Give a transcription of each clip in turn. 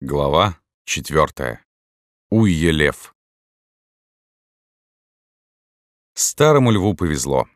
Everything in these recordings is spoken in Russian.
Глава 4. Уйе-лев. Старому льву повезло.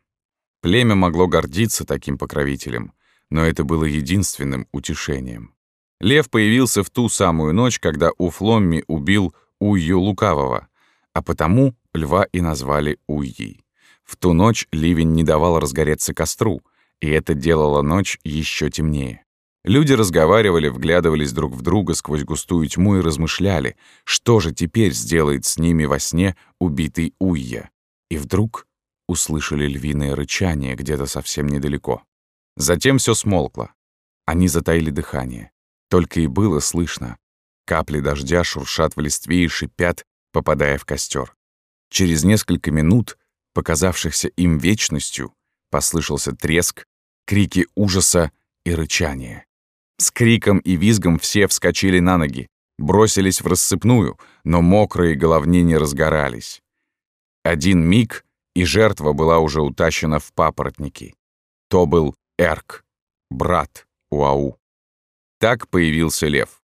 Племя могло гордиться таким покровителем, но это было единственным утешением. Лев появился в ту самую ночь, когда Уфломми убил Уйю Лукавого, а потому льва и назвали Уйей. В ту ночь ливень не давал разгореться костру, и это делало ночь еще темнее. Люди разговаривали, вглядывались друг в друга сквозь густую тьму и размышляли, что же теперь сделает с ними во сне убитый Уйя. И вдруг услышали львиное рычание где-то совсем недалеко. Затем все смолкло. Они затаили дыхание. Только и было слышно. Капли дождя шуршат в листве и шипят, попадая в костер. Через несколько минут, показавшихся им вечностью, послышался треск, крики ужаса и рычание. С криком и визгом все вскочили на ноги, бросились в рассыпную, но мокрые головни не разгорались. Один миг, и жертва была уже утащена в папоротники. То был Эрк, брат Уау. Так появился лев.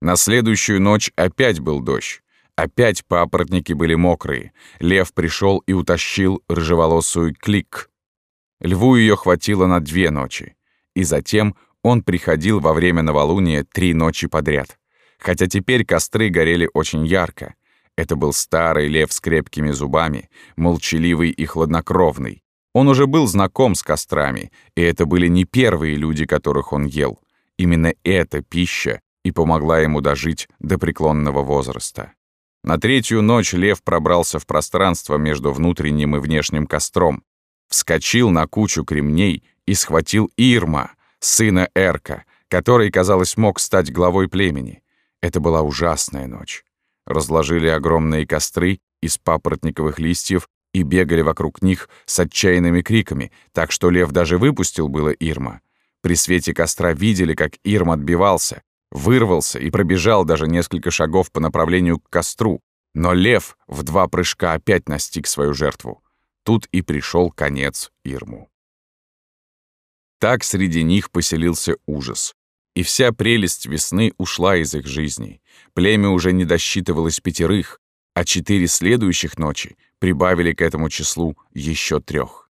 На следующую ночь опять был дождь. Опять папоротники были мокрые. Лев пришел и утащил рыжеволосую клик. Льву ее хватило на две ночи. И затем он приходил во время новолуния три ночи подряд. Хотя теперь костры горели очень ярко. Это был старый лев с крепкими зубами, молчаливый и хладнокровный. Он уже был знаком с кострами, и это были не первые люди, которых он ел. Именно эта пища и помогла ему дожить до преклонного возраста. На третью ночь лев пробрался в пространство между внутренним и внешним костром, вскочил на кучу кремней и схватил Ирма, сына Эрка, который, казалось, мог стать главой племени. Это была ужасная ночь. Разложили огромные костры из папоротниковых листьев и бегали вокруг них с отчаянными криками, так что лев даже выпустил было Ирма. При свете костра видели, как Ирм отбивался, вырвался и пробежал даже несколько шагов по направлению к костру, но лев в два прыжка опять настиг свою жертву. Тут и пришел конец Ирму. Так среди них поселился ужас. И вся прелесть весны ушла из их жизней. Племя уже не досчитывалось пятерых, а четыре следующих ночи прибавили к этому числу еще трех.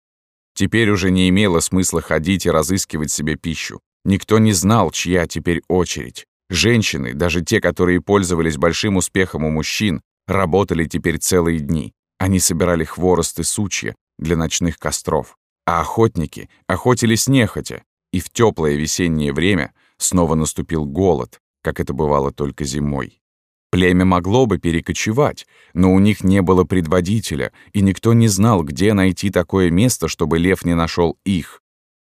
Теперь уже не имело смысла ходить и разыскивать себе пищу. Никто не знал, чья теперь очередь. Женщины, даже те, которые пользовались большим успехом у мужчин, работали теперь целые дни. Они собирали хворост и сучья для ночных костров а охотники охотились нехотя, и в теплое весеннее время снова наступил голод, как это бывало только зимой. Племя могло бы перекочевать, но у них не было предводителя, и никто не знал, где найти такое место, чтобы лев не нашел их.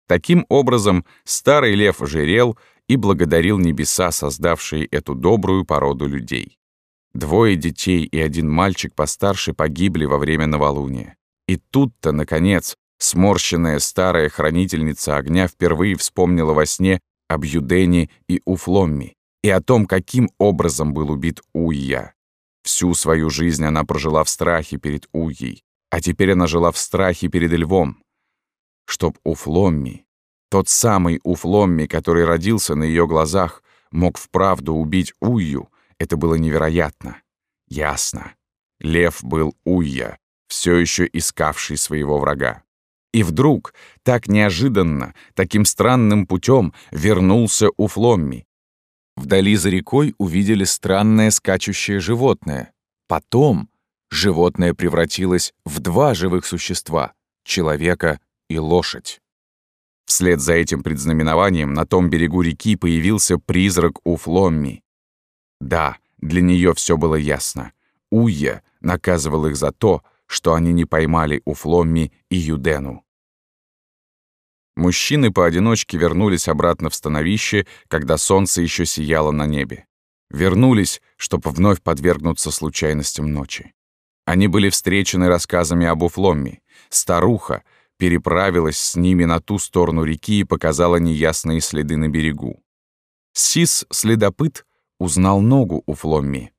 Таким образом, старый лев жирел и благодарил небеса, создавшие эту добрую породу людей. Двое детей и один мальчик постарше погибли во время новолуния. И тут-то, наконец, Сморщенная старая хранительница огня впервые вспомнила во сне об Юдене и Уфломми и о том, каким образом был убит Уйя. Всю свою жизнь она прожила в страхе перед Уйей, а теперь она жила в страхе перед львом. Чтоб Уфломми, тот самый Уфломми, который родился на ее глазах, мог вправду убить Уйю, это было невероятно. Ясно. Лев был Уйя, все еще искавший своего врага. И вдруг, так неожиданно, таким странным путем вернулся у Фломми. Вдали за рекой увидели странное скачущее животное. Потом животное превратилось в два живых существа — человека и лошадь. Вслед за этим предзнаменованием на том берегу реки появился призрак Уфломми. Да, для нее все было ясно. Уйя наказывал их за то, что они не поймали у Фломми и Юдену. Мужчины поодиночке вернулись обратно в становище, когда солнце еще сияло на небе. Вернулись, чтобы вновь подвергнуться случайностям ночи. Они были встречены рассказами об Уфломме. Старуха переправилась с ними на ту сторону реки и показала неясные следы на берегу. Сис-следопыт узнал ногу Уфломми.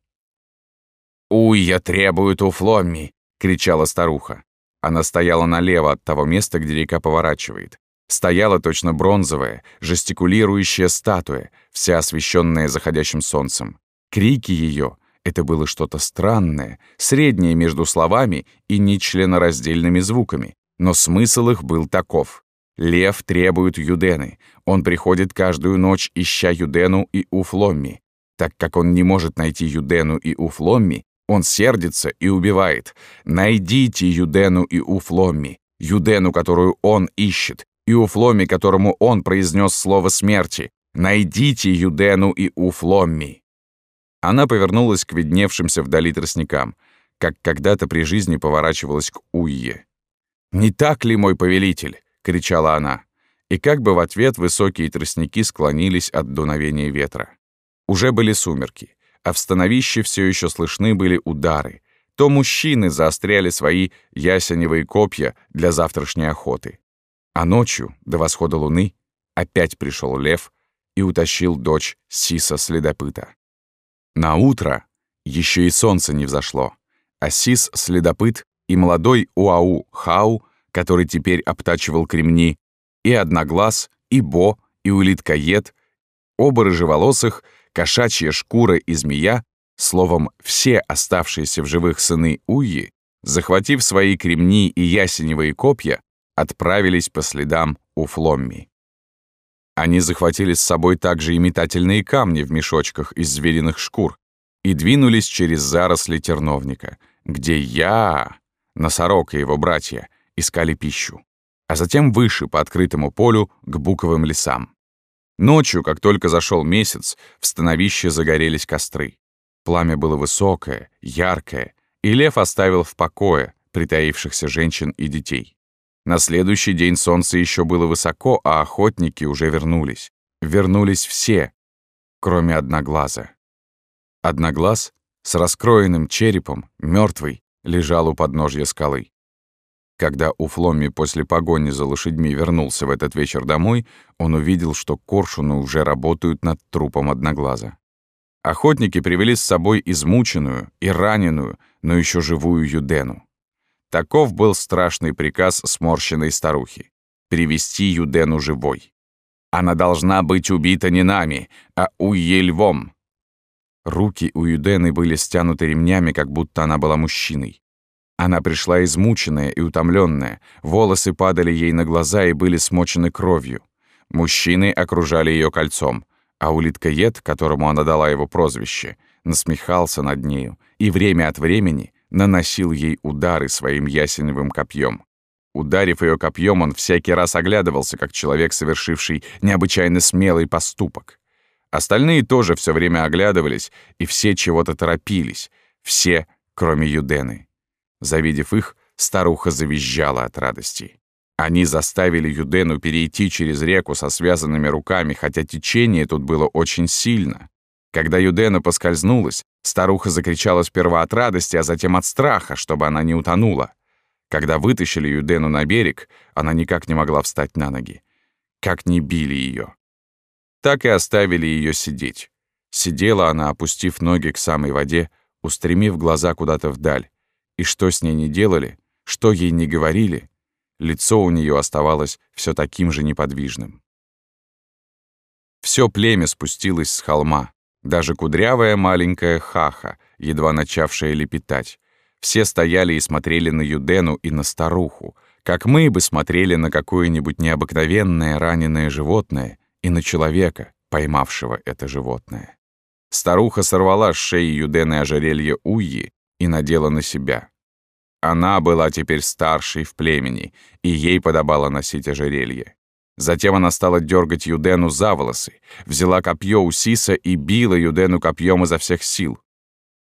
«Уй, я требую Уфломми!» — кричала старуха. Она стояла налево от того места, где река поворачивает. Стояла точно бронзовая, жестикулирующая статуя, вся освещенная заходящим солнцем. Крики ее — это было что-то странное, среднее между словами и нечленораздельными звуками, но смысл их был таков. Лев требует Юдены. Он приходит каждую ночь, ища Юдену и Уфломми. Так как он не может найти Юдену и Уфломми, он сердится и убивает. Найдите Юдену и Уфломми. Юдену, которую он ищет, и Уфломми, которому он произнес слово смерти. Найдите Юдену и Уфломми. Она повернулась к видневшимся вдали тростникам, как когда-то при жизни поворачивалась к Уйе. «Не так ли, мой повелитель?» — кричала она. И как бы в ответ высокие тростники склонились от дуновения ветра. Уже были сумерки, а в становище все еще слышны были удары. То мужчины заостряли свои ясеневые копья для завтрашней охоты. А ночью, до восхода луны, опять пришел лев и утащил дочь Сиса-следопыта. На утро еще и солнце не взошло, а Сис-следопыт и молодой Уау-Хау который теперь обтачивал кремни, и Одноглаз, и Бо, и Улиткоед, оба рыжеволосых, кошачья шкура и змея, словом, все оставшиеся в живых сыны Уйи, захватив свои кремни и ясеневые копья, отправились по следам у Фломми. Они захватили с собой также и метательные камни в мешочках из звериных шкур и двинулись через заросли терновника, где я, носорог и его братья, искали пищу, а затем выше по открытому полю к буковым лесам. Ночью, как только зашел месяц, в становище загорелись костры. Пламя было высокое, яркое, и лев оставил в покое притаившихся женщин и детей. На следующий день солнце еще было высоко, а охотники уже вернулись. Вернулись все, кроме Одноглаза. Одноглаз с раскроенным черепом, мертвый, лежал у подножья скалы. Когда Уфломи после погони за лошадьми вернулся в этот вечер домой, он увидел, что коршуны уже работают над трупом Одноглаза. Охотники привели с собой измученную и раненую, но еще живую Юдену. Таков был страшный приказ сморщенной старухи — привести Юдену живой. Она должна быть убита не нами, а Уельвом. Руки у Юдены были стянуты ремнями, как будто она была мужчиной. Она пришла измученная и утомленная, волосы падали ей на глаза и были смочены кровью. Мужчины окружали ее кольцом, а улиткоед, которому она дала его прозвище, насмехался над нею и время от времени наносил ей удары своим ясеневым копьем. Ударив ее копьем, он всякий раз оглядывался, как человек, совершивший необычайно смелый поступок. Остальные тоже все время оглядывались, и все чего-то торопились, все, кроме Юдены. Завидев их, старуха завизжала от радости. Они заставили Юдену перейти через реку со связанными руками, хотя течение тут было очень сильно. Когда Юдена поскользнулась, старуха закричала сперва от радости, а затем от страха, чтобы она не утонула. Когда вытащили Юдену на берег, она никак не могла встать на ноги. Как не били ее. Так и оставили ее сидеть. Сидела она, опустив ноги к самой воде, устремив глаза куда-то вдаль, и что с ней не делали, что ей не говорили, лицо у нее оставалось все таким же неподвижным. Все племя спустилось с холма, даже кудрявая маленькая хаха, едва начавшая лепетать. Все стояли и смотрели на Юдену и на старуху, как мы бы смотрели на какое-нибудь необыкновенное раненое животное и на человека, поймавшего это животное. Старуха сорвала с шеи Юдены ожерелье Уйи и надела на себя. Она была теперь старшей в племени, и ей подобало носить ожерелье. Затем она стала дергать Юдену за волосы, взяла копье у Сиса и била Юдену копьем изо всех сил.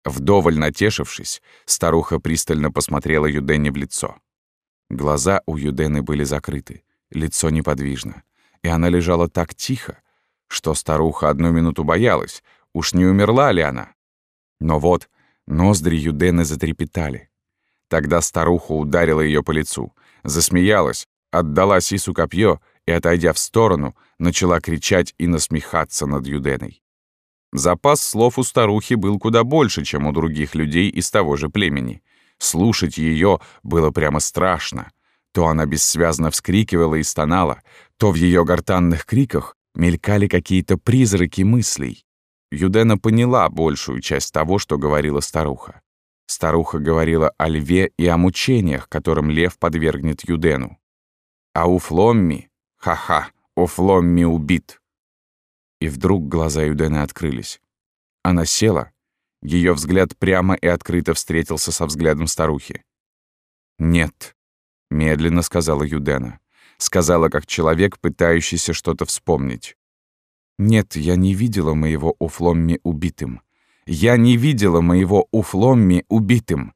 Вдоволь натешившись, старуха пристально посмотрела Юдене в лицо. Глаза у Юдены были закрыты, лицо неподвижно, и она лежала так тихо, что старуха одну минуту боялась, уж не умерла ли она. Но вот Ноздри Юдены затрепетали. Тогда старуха ударила ее по лицу, засмеялась, отдала Сису копье и, отойдя в сторону, начала кричать и насмехаться над Юденой. Запас слов у старухи был куда больше, чем у других людей из того же племени. Слушать ее было прямо страшно. То она бессвязно вскрикивала и стонала, то в ее гортанных криках мелькали какие-то призраки мыслей. Юдена поняла большую часть того, что говорила старуха. Старуха говорила о льве и о мучениях, которым лев подвергнет Юдену. А у Фломми, ха-ха, у Фломми убит. И вдруг глаза Юдены открылись. Она села, ее взгляд прямо и открыто встретился со взглядом старухи. «Нет», — медленно сказала Юдена. Сказала, как человек, пытающийся что-то вспомнить. «Нет, я не видела моего Уфломми убитым. Я не видела моего Уфломми убитым».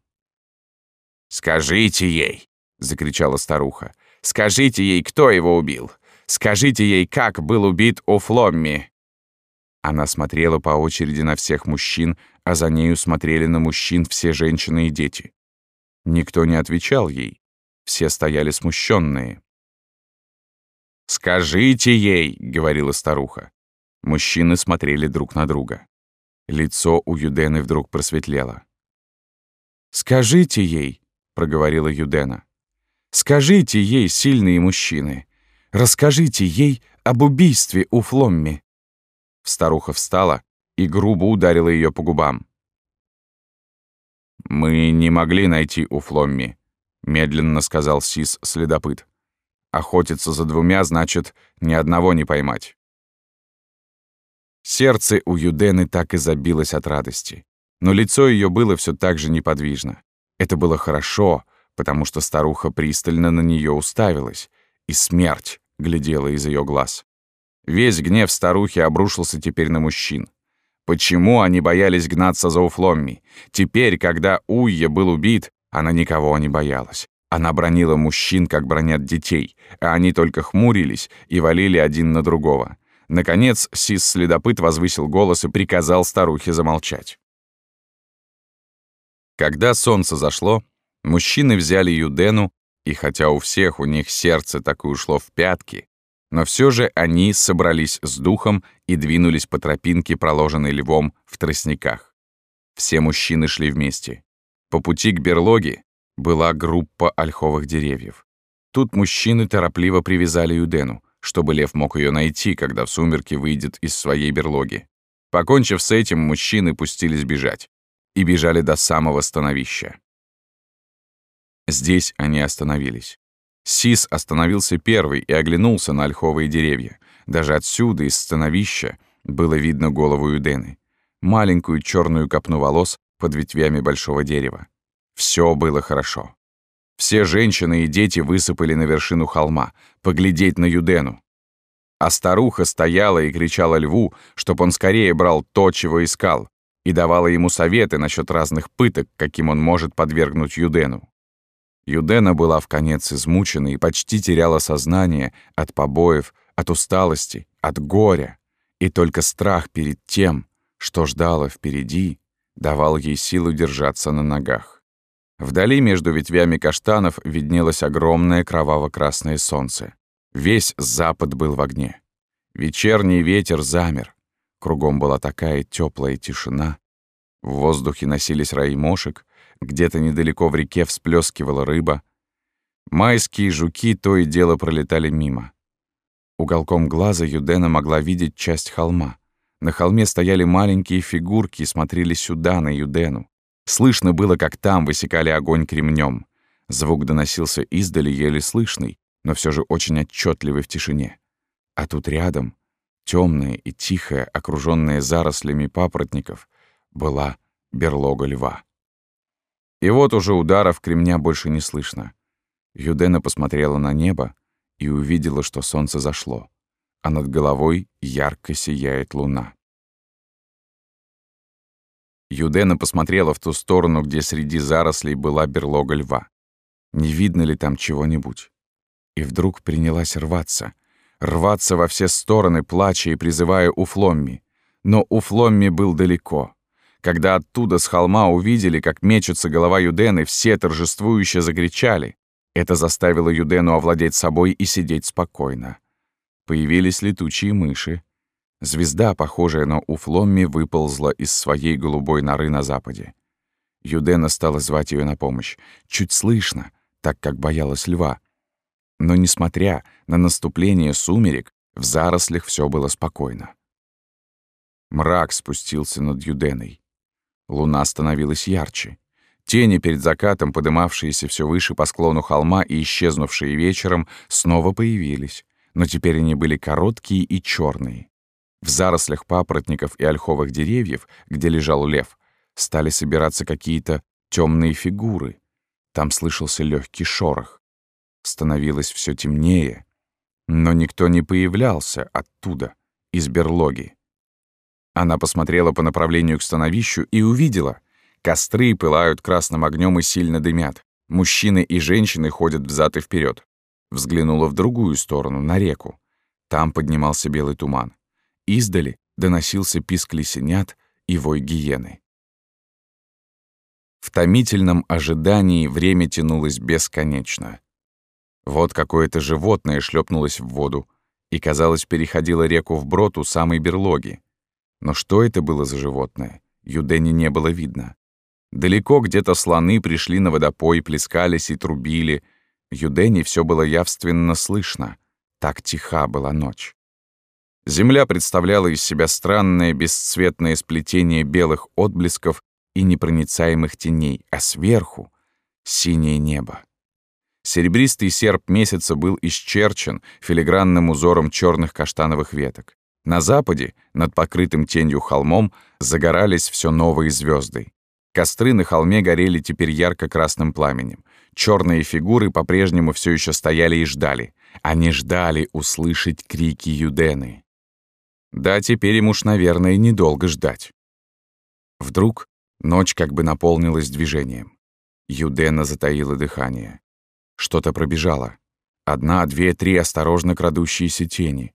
«Скажите ей!» — закричала старуха. «Скажите ей, кто его убил! Скажите ей, как был убит Уфломми!» Она смотрела по очереди на всех мужчин, а за нею смотрели на мужчин все женщины и дети. Никто не отвечал ей. Все стояли смущенные. «Скажите ей!» — говорила старуха. Мужчины смотрели друг на друга. Лицо у Юдены вдруг просветлело. «Скажите ей!» — проговорила Юдена. «Скажите ей, сильные мужчины! Расскажите ей об убийстве у Фломми!» Старуха встала и грубо ударила ее по губам. «Мы не могли найти у Фломми», — медленно сказал Сис-следопыт. «Охотиться за двумя значит ни одного не поймать». Сердце у Юдены так и забилось от радости. Но лицо ее было все так же неподвижно. Это было хорошо, потому что старуха пристально на нее уставилась, и смерть глядела из ее глаз. Весь гнев старухи обрушился теперь на мужчин. Почему они боялись гнаться за Уфломми? Теперь, когда Уйя был убит, она никого не боялась. Она бронила мужчин, как бронят детей, а они только хмурились и валили один на другого. Наконец, Сис-следопыт возвысил голос и приказал старухе замолчать. Когда солнце зашло, мужчины взяли Юдену, и хотя у всех у них сердце так и ушло в пятки, но все же они собрались с духом и двинулись по тропинке, проложенной львом в тростниках. Все мужчины шли вместе. По пути к берлоге была группа ольховых деревьев. Тут мужчины торопливо привязали Юдену, чтобы лев мог ее найти, когда в сумерки выйдет из своей берлоги. Покончив с этим, мужчины пустились бежать. И бежали до самого становища. Здесь они остановились. Сис остановился первый и оглянулся на ольховые деревья. Даже отсюда, из становища, было видно голову Юдены. Маленькую черную копну волос под ветвями большого дерева. Все было хорошо. Все женщины и дети высыпали на вершину холма, поглядеть на Юдену. А старуха стояла и кричала льву, чтоб он скорее брал то, чего искал, и давала ему советы насчет разных пыток, каким он может подвергнуть Юдену. Юдена была в конец измучена и почти теряла сознание от побоев, от усталости, от горя. И только страх перед тем, что ждало впереди, давал ей силу держаться на ногах. Вдали между ветвями каштанов виднелось огромное кроваво-красное солнце. Весь запад был в огне. Вечерний ветер замер. Кругом была такая теплая тишина. В воздухе носились раи мошек, где-то недалеко в реке всплескивала рыба. Майские жуки то и дело пролетали мимо. Уголком глаза Юдена могла видеть часть холма. На холме стояли маленькие фигурки и смотрели сюда, на Юдену. Слышно было, как там высекали огонь кремнем. Звук доносился издали, еле слышный, но все же очень отчетливый в тишине. А тут рядом, темная и тихая, окруженная зарослями папоротников, была берлога льва. И вот уже ударов кремня больше не слышно. Юдена посмотрела на небо и увидела, что солнце зашло, а над головой ярко сияет луна. Юдена посмотрела в ту сторону, где среди зарослей была берлога льва. Не видно ли там чего-нибудь? И вдруг принялась рваться. Рваться во все стороны, плача и призывая Уфломми. Но Уфломми был далеко. Когда оттуда с холма увидели, как мечется голова Юдены, все торжествующе закричали. Это заставило Юдену овладеть собой и сидеть спокойно. Появились летучие мыши. Звезда, похожая на Уфломми, выползла из своей голубой норы на западе. Юдена стала звать ее на помощь. Чуть слышно, так как боялась льва. Но, несмотря на наступление сумерек, в зарослях все было спокойно. Мрак спустился над Юденой. Луна становилась ярче. Тени перед закатом, подымавшиеся все выше по склону холма и исчезнувшие вечером, снова появились, но теперь они были короткие и черные. В зарослях папоротников и ольховых деревьев, где лежал лев, стали собираться какие-то темные фигуры. Там слышался легкий шорох. Становилось все темнее, но никто не появлялся оттуда, из берлоги. Она посмотрела по направлению к становищу и увидела. Костры пылают красным огнем и сильно дымят. Мужчины и женщины ходят взад и вперед. Взглянула в другую сторону, на реку. Там поднимался белый туман. Издали доносился писк лисенят и вой гиены. В томительном ожидании время тянулось бесконечно. Вот какое-то животное шлепнулось в воду и, казалось, переходило реку вброд у самой берлоги. Но что это было за животное? Юдени не было видно. Далеко где-то слоны пришли на водопой, плескались и трубили. Юдени все было явственно слышно. Так тиха была ночь. Земля представляла из себя странное бесцветное сплетение белых отблесков и непроницаемых теней, а сверху — синее небо. Серебристый серп месяца был исчерчен филигранным узором черных каштановых веток. На западе, над покрытым тенью холмом, загорались все новые звезды. Костры на холме горели теперь ярко-красным пламенем. Черные фигуры по-прежнему все еще стояли и ждали. Они ждали услышать крики Юдены. Да, теперь им уж, наверное, недолго ждать. Вдруг ночь как бы наполнилась движением. Юдена затаила дыхание. Что-то пробежало. Одна, две, три осторожно крадущиеся тени.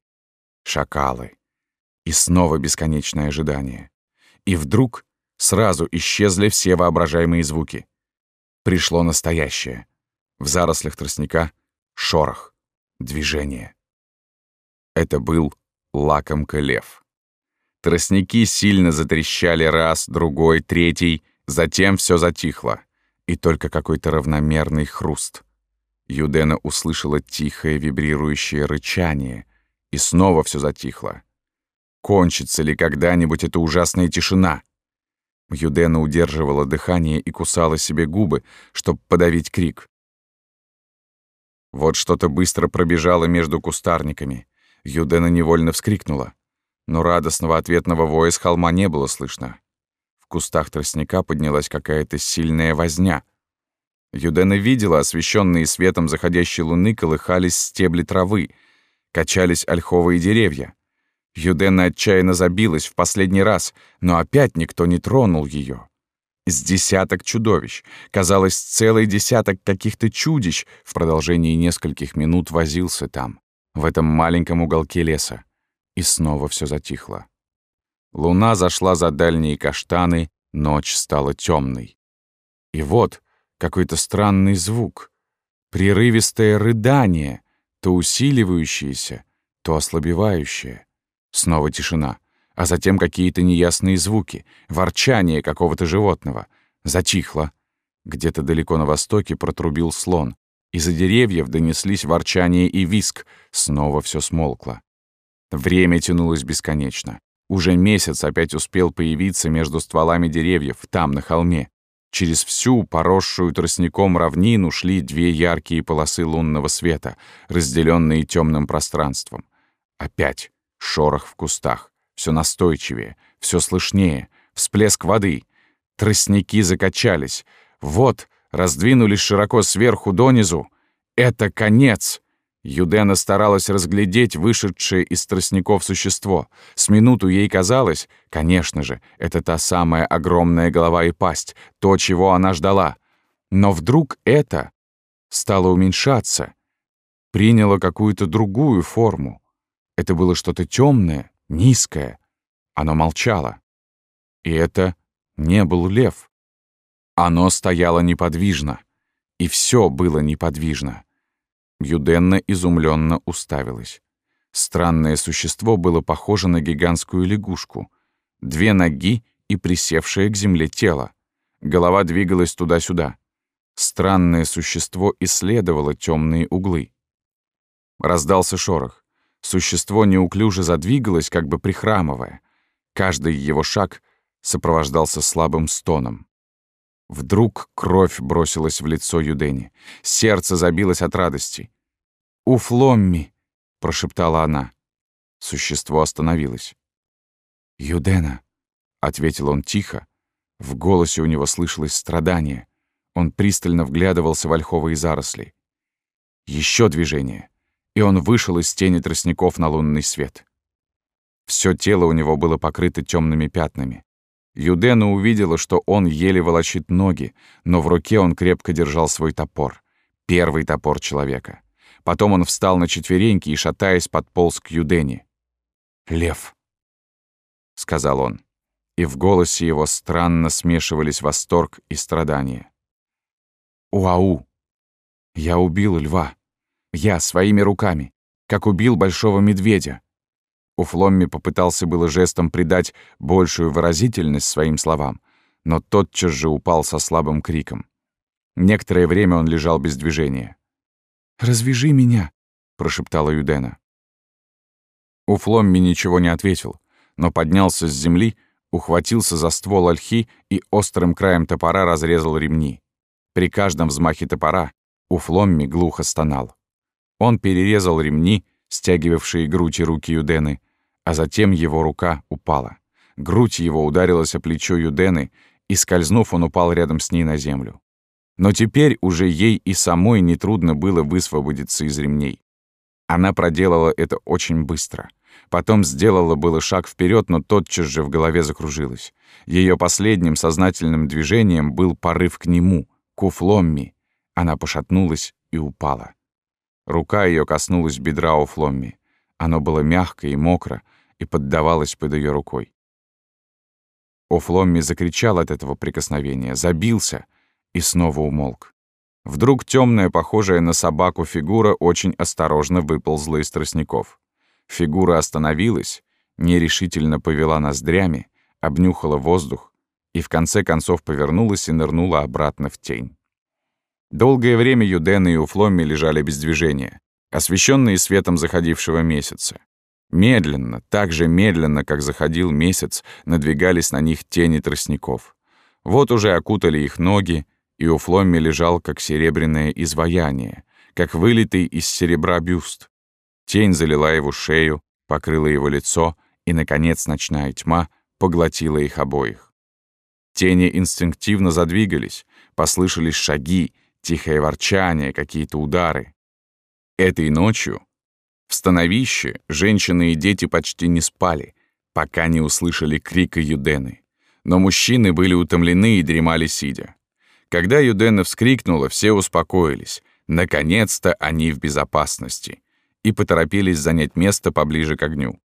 Шакалы. И снова бесконечное ожидание. И вдруг сразу исчезли все воображаемые звуки. Пришло настоящее. В зарослях тростника — шорох, движение. Это был лакомка лев. Тростники сильно затрещали раз, другой, третий, затем все затихло, и только какой-то равномерный хруст. Юдена услышала тихое вибрирующее рычание, и снова все затихло. Кончится ли когда-нибудь эта ужасная тишина? Юдена удерживала дыхание и кусала себе губы, чтобы подавить крик. Вот что-то быстро пробежало между кустарниками. Юдена невольно вскрикнула. Но радостного ответного воя с холма не было слышно. В кустах тростника поднялась какая-то сильная возня. Юдена видела, освещенные светом заходящей луны, колыхались стебли травы, качались ольховые деревья. Юдена отчаянно забилась в последний раз, но опять никто не тронул ее. С десяток чудовищ, казалось, целый десяток каких-то чудищ в продолжении нескольких минут возился там, в этом маленьком уголке леса. И снова все затихло. Луна зашла за дальние каштаны, ночь стала темной. И вот какой-то странный звук, прерывистое рыдание, то усиливающееся, то ослабевающее. Снова тишина, а затем какие-то неясные звуки, ворчание какого-то животного. Затихло. Где-то далеко на востоке протрубил слон. Из-за деревьев донеслись ворчание и виск. Снова все смолкло. Время тянулось бесконечно. Уже месяц опять успел появиться между стволами деревьев, там, на холме. Через всю поросшую тростником равнину шли две яркие полосы лунного света, разделенные темным пространством. Опять Шорох в кустах. Все настойчивее, все слышнее. Всплеск воды. Тростники закачались. Вот, раздвинулись широко сверху донизу. Это конец. Юдена старалась разглядеть вышедшее из тростников существо. С минуту ей казалось, конечно же, это та самая огромная голова и пасть, то, чего она ждала. Но вдруг это стало уменьшаться, приняло какую-то другую форму. Это было что-то темное, низкое. Оно молчало. И это не был лев. Оно стояло неподвижно. И все было неподвижно. Юденна изумленно уставилась. Странное существо было похоже на гигантскую лягушку. Две ноги и присевшее к земле тело. Голова двигалась туда-сюда. Странное существо исследовало темные углы. Раздался шорох. Существо неуклюже задвигалось, как бы прихрамывая. Каждый его шаг сопровождался слабым стоном. Вдруг кровь бросилась в лицо Юдени. Сердце забилось от радости. «Уфломми!» — прошептала она. Существо остановилось. «Юдена!» — ответил он тихо. В голосе у него слышалось страдание. Он пристально вглядывался в ольховые заросли. Еще движение, и он вышел из тени тростников на лунный свет. Все тело у него было покрыто темными пятнами. Юдена увидела, что он еле волочит ноги, но в руке он крепко держал свой топор. Первый топор человека. Потом он встал на четвереньки и, шатаясь, подполз к Юдене. «Лев», — сказал он, и в голосе его странно смешивались восторг и страдания. «Уау! Я убил льва. Я своими руками, как убил большого медведя. Уфломми попытался было жестом придать большую выразительность своим словам, но тотчас же упал со слабым криком. Некоторое время он лежал без движения. «Развяжи меня!» — прошептала Юдена. Уфломми ничего не ответил, но поднялся с земли, ухватился за ствол ольхи и острым краем топора разрезал ремни. При каждом взмахе топора Уфломми глухо стонал. Он перерезал ремни, стягивавшие грудь и руки Юдены, а затем его рука упала. Грудь его ударилась о плечо Юдены, и, скользнув, он упал рядом с ней на землю. Но теперь уже ей и самой нетрудно было высвободиться из ремней. Она проделала это очень быстро. Потом сделала было шаг вперед, но тотчас же в голове закружилась. Ее последним сознательным движением был порыв к нему, к Уфломми. Она пошатнулась и упала. Рука ее коснулась бедра Уфломми. Оно было мягко и мокро, и поддавалась под ее рукой. Офломми закричал от этого прикосновения, забился и снова умолк. Вдруг темная, похожая на собаку фигура очень осторожно выползла из тростников. Фигура остановилась, нерешительно повела ноздрями, обнюхала воздух и в конце концов повернулась и нырнула обратно в тень. Долгое время Юдена и Уфломми лежали без движения, освещенные светом заходившего месяца. Медленно, так же медленно, как заходил месяц, надвигались на них тени тростников. Вот уже окутали их ноги, и у Фломми лежал как серебряное изваяние, как вылитый из серебра бюст. Тень залила его шею, покрыла его лицо, и, наконец, ночная тьма поглотила их обоих. Тени инстинктивно задвигались, послышались шаги, тихое ворчание, какие-то удары. Этой ночью в становище женщины и дети почти не спали, пока не услышали крика Юдены. Но мужчины были утомлены и дремали сидя. Когда Юдена вскрикнула, все успокоились. Наконец-то они в безопасности. И поторопились занять место поближе к огню.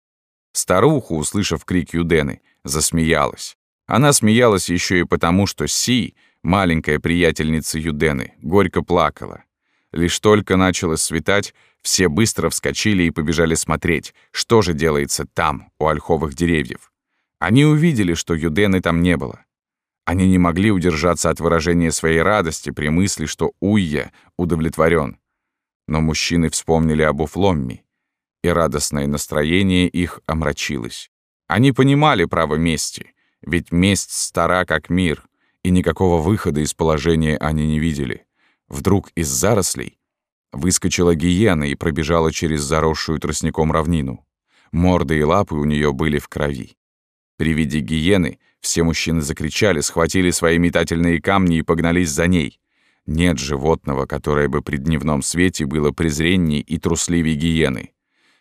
Старуха, услышав крик Юдены, засмеялась. Она смеялась еще и потому, что Си, маленькая приятельница Юдены, горько плакала. Лишь только начало светать, все быстро вскочили и побежали смотреть, что же делается там, у ольховых деревьев. Они увидели, что Юдены там не было. Они не могли удержаться от выражения своей радости при мысли, что Уйя удовлетворен. Но мужчины вспомнили об Уфломме, и радостное настроение их омрачилось. Они понимали право мести, ведь месть стара как мир, и никакого выхода из положения они не видели. Вдруг из зарослей Выскочила гиена и пробежала через заросшую тростником равнину. Морды и лапы у нее были в крови. При виде гиены все мужчины закричали, схватили свои метательные камни и погнались за ней. Нет животного, которое бы при дневном свете было презренней и трусливее гиены.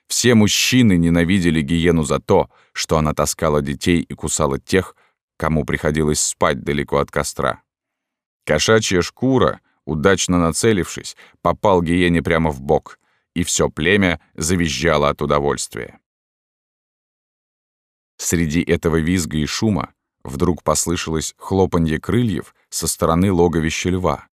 Все мужчины ненавидели гиену за то, что она таскала детей и кусала тех, кому приходилось спать далеко от костра. Кошачья шкура удачно нацелившись, попал гиене прямо в бок, и все племя завизжало от удовольствия. Среди этого визга и шума вдруг послышалось хлопанье крыльев со стороны логовища льва.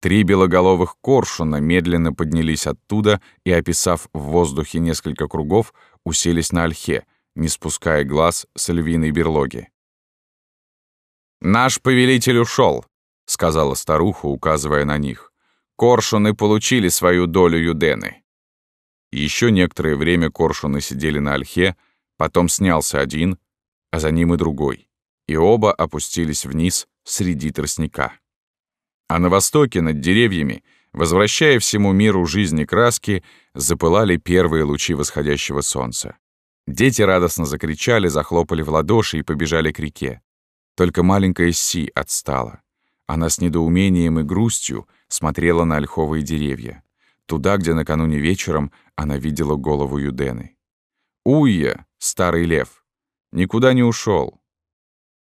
Три белоголовых коршуна медленно поднялись оттуда и, описав в воздухе несколько кругов, уселись на ольхе, не спуская глаз с львиной берлоги. «Наш повелитель ушел, — сказала старуха, указывая на них. «Коршуны получили свою долю Юдены». Еще некоторое время коршуны сидели на ольхе, потом снялся один, а за ним и другой, и оба опустились вниз среди тростника. А на востоке, над деревьями, возвращая всему миру жизни краски, запылали первые лучи восходящего солнца. Дети радостно закричали, захлопали в ладоши и побежали к реке. Только маленькая Си отстала. Она с недоумением и грустью смотрела на ольховые деревья, туда, где накануне вечером она видела голову Юдены. Уйя, старый лев, никуда не ушел.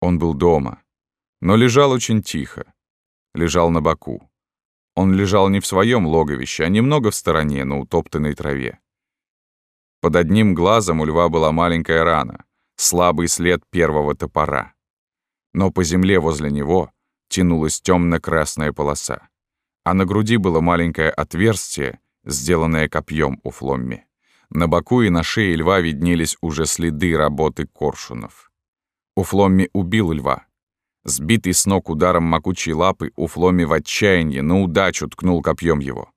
Он был дома, но лежал очень тихо. Лежал на боку. Он лежал не в своем логовище, а немного в стороне, на утоптанной траве. Под одним глазом у льва была маленькая рана, слабый след первого топора. Но по земле возле него тянулась темно-красная полоса, а на груди было маленькое отверстие, сделанное копьем у фломми. На боку и на шее льва виднелись уже следы работы коршунов. Уфломми убил льва. Сбитый с ног ударом могучей лапы, Уфломи в отчаянии на удачу ткнул копьем его.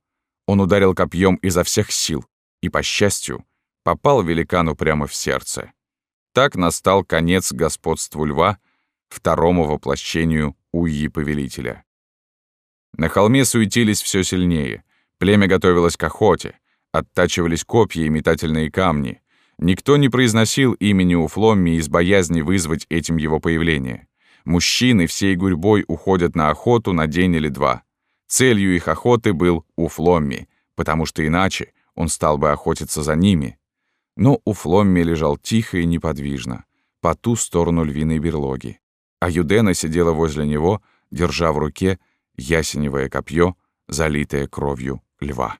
Он ударил копьем изо всех сил и, по счастью, попал великану прямо в сердце. Так настал конец господству льва, второму воплощению Уи-повелителя. На холме суетились все сильнее. Племя готовилось к охоте. Оттачивались копья и метательные камни. Никто не произносил имени Уфломми из боязни вызвать этим его появление. Мужчины всей гурьбой уходят на охоту на день или два. Целью их охоты был Уфломми, потому что иначе он стал бы охотиться за ними. Но Уфломми лежал тихо и неподвижно, по ту сторону львиной берлоги. А Юдена сидела возле него, держа в руке ясеневое копье, залитое кровью льва.